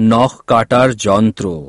নখ কাটার যন্ত্র।